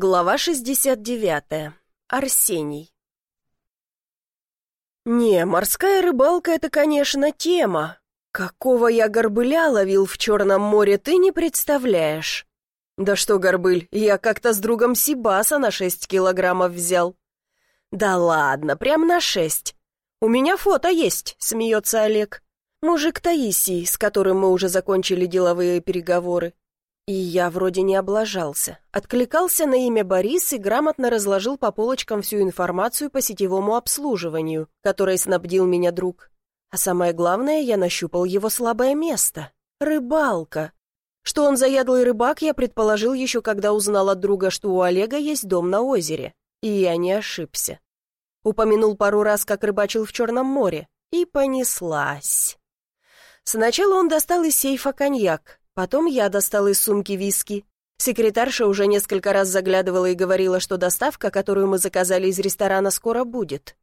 Глава 69. Арсений. Не, морская рыбалка — это, конечно, тема. Какого я горбыля ловил в Черном море, ты не представляешь. Да что, горбыль, я как-то с другом Сибаса на шесть килограммов взял. Да ладно, прям на шесть. У меня фото есть, смеется Олег. Мужик Таисий, с которым мы уже закончили деловые переговоры. И я вроде не облажался. Откликался на имя Борис и грамотно разложил по полочкам всю информацию по сетевому обслуживанию, которой снабдил меня друг. А самое главное, я нащупал его слабое место — рыбалка. Что он заядлый рыбак, я предположил еще, когда узнал от друга, что у Олега есть дом на озере. И я не ошибся. Упомянул пару раз, как рыбачил в Черном море. И понеслась. Сначала он достал из сейфа коньяк, Потом я достал из сумки виски. Секретарша уже несколько раз заглядывала и говорила, что доставка, которую мы заказали из ресторана, скоро будет.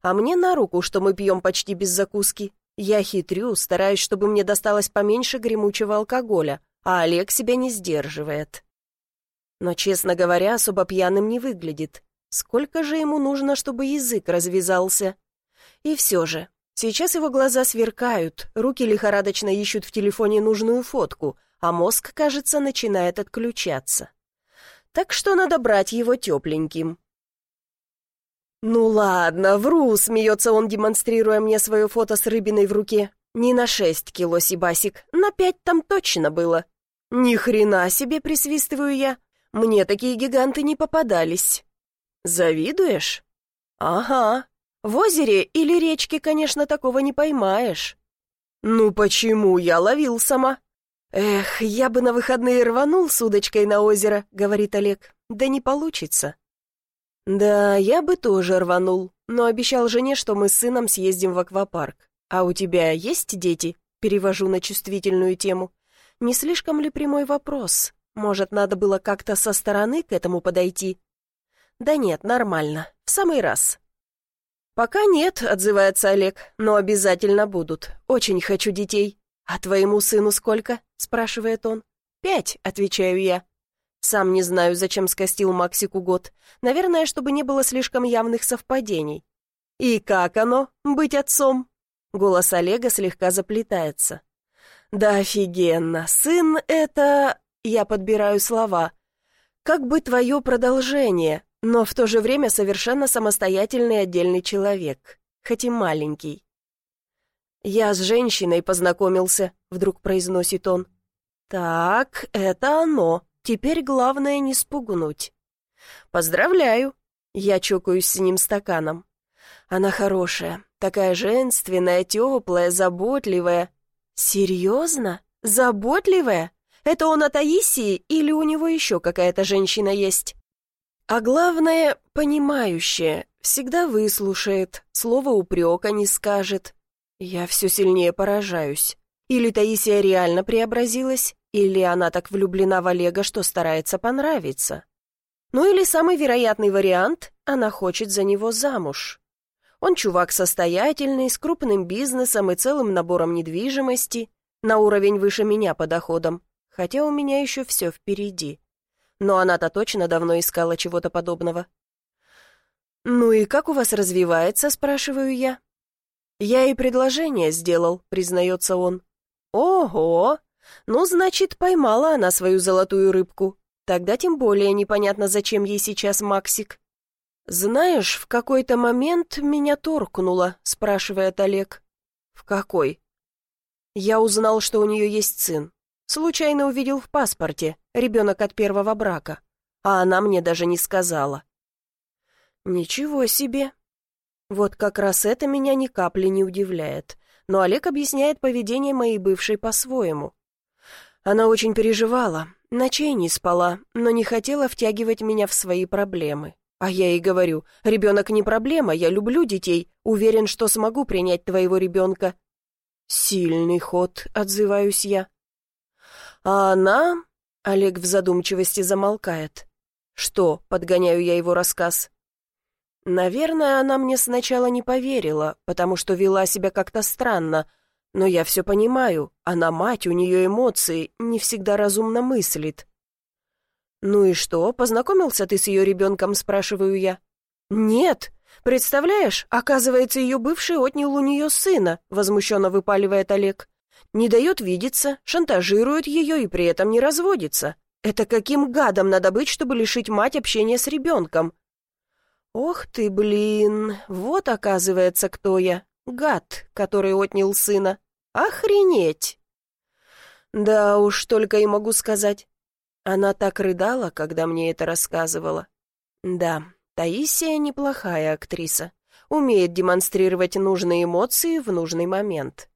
А мне на руку, что мы пьем почти без закуски. Я хитрю, стараюсь, чтобы мне досталось поменьше гремучего алкоголя, а Олег себя не сдерживает. Но, честно говоря, особо пьяным не выглядит. Сколько же ему нужно, чтобы язык развязался? И все же, Сейчас его глаза сверкают, руки лихорадочно ищут в телефоне нужную фотку, а мозг, кажется, начинает отключаться. Так что надо брать его тепленьким. «Ну ладно, вру», — смеется он, демонстрируя мне свое фото с рыбиной в руке. «Не на шесть кило, Сибасик, на пять там точно было». «Ни хрена себе», — присвистываю я. «Мне такие гиганты не попадались». «Завидуешь?» «Ага, в озере или речке, конечно, такого не поймаешь. Ну почему? Я ловил сама. Эх, я бы на выходные рванул с удочкой на озеро, говорит Олег. Да не получится. Да, я бы тоже рванул, но обещал жене, что мы с сыном съездим в аквапарк. А у тебя есть дети? Перевожу на чувствительную тему. Не слишком ли прямой вопрос? Может, надо было как-то со стороны к этому подойти? Да нет, нормально. В самый раз. «Пока нет», — отзывается Олег, — «но обязательно будут. Очень хочу детей». «А твоему сыну сколько?» — спрашивает он. «Пять», — отвечаю я. Сам не знаю, зачем скостил Максику год. Наверное, чтобы не было слишком явных совпадений. «И как оно, быть отцом?» Голос Олега слегка заплетается. «Да офигенно! Сын — это...» Я подбираю слова. «Как бы твое продолжение, но в то же время совершенно самостоятельный отдельный человек, хоть и маленький. «Я с женщиной познакомился», — вдруг произносит он. «Так, это оно. Теперь главное не спугнуть». «Поздравляю!» Я чокаюсь с ним стаканом. Она хорошая, такая женственная, теплая, заботливая. «Серьезно? Заботливая? Это он о Таисии или у него еще какая-то женщина есть?» А главное, понимающее, всегда выслушает, слово упрека не скажет. Я все сильнее поражаюсь. Или Таисия реально преобразилась, или она так влюблена в Олега, что старается понравиться. Ну или самый вероятный вариант, она хочет за него замуж. Он чувак состоятельный, с крупным бизнесом и целым набором недвижимости, на уровень выше меня по доходам, хотя у меня еще все впереди но она-то точно давно искала чего-то подобного. «Ну и как у вас развивается?» — спрашиваю я. «Я и предложение сделал», — признается он. «Ого! Ну, значит, поймала она свою золотую рыбку. Тогда тем более непонятно, зачем ей сейчас Максик». «Знаешь, в какой-то момент меня торкнуло», — спрашивает Олег. «В какой?» «Я узнал, что у нее есть сын. Случайно увидел в паспорте, ребенок от первого брака. А она мне даже не сказала. Ничего себе. Вот как раз это меня ни капли не удивляет. Но Олег объясняет поведение моей бывшей по-своему. Она очень переживала, ночей не спала, но не хотела втягивать меня в свои проблемы. А я ей говорю, ребенок не проблема, я люблю детей, уверен, что смогу принять твоего ребенка. Сильный ход, отзываюсь я. А она... Олег в задумчивости замолкает. «Что?» — подгоняю я его рассказ. «Наверное, она мне сначала не поверила, потому что вела себя как-то странно. Но я все понимаю. Она мать, у нее эмоции, не всегда разумно мыслит». «Ну и что, познакомился ты с ее ребенком?» – спрашиваю я. «Нет. Представляешь, оказывается, ее бывший отнял у нее сына», – возмущенно выпаливает Олег. «Не дает видеться, шантажирует ее и при этом не разводится. Это каким гадом надо быть, чтобы лишить мать общения с ребенком?» «Ох ты, блин, вот оказывается, кто я. Гад, который отнял сына. Охренеть!» «Да уж, только и могу сказать. Она так рыдала, когда мне это рассказывала. Да, Таисия неплохая актриса. Умеет демонстрировать нужные эмоции в нужный момент.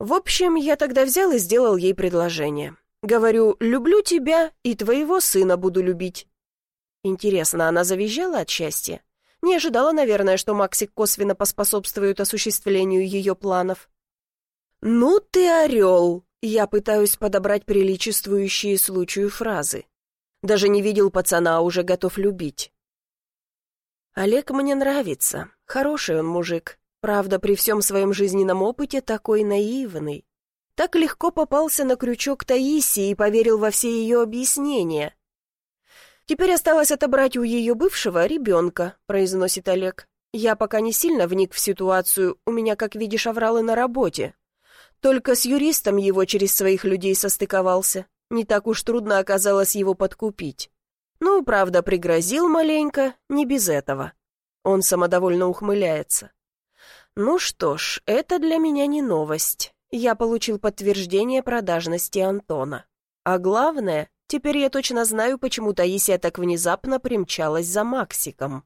В общем, я тогда взял и сделал ей предложение. Говорю, люблю тебя и твоего сына буду любить. Интересно, она завизжала от счастья? Не ожидала, наверное, что Максик косвенно поспособствует осуществлению ее планов. «Ну ты орел!» Я пытаюсь подобрать приличествующие случаю фразы. Даже не видел пацана, а уже готов любить. Олег мне нравится. Хороший он мужик. Правда, при всем своем жизненном опыте такой наивный. Так легко попался на крючок Таисии и поверил во все ее объяснения. «Теперь осталось отобрать у ее бывшего ребенка», — произносит Олег. «Я пока не сильно вник в ситуацию, у меня, как видишь, авралы на работе, только с юристом его через своих людей состыковался. Не так уж трудно оказалось его подкупить. Ну, правда, пригрозил маленько, не без этого. Он самодовольно ухмыляется. Ну что ж, это для меня не новость. Я получил подтверждение продажности Антона. А главное, теперь я точно знаю, почему Таисия так внезапно примчалась за Максиком.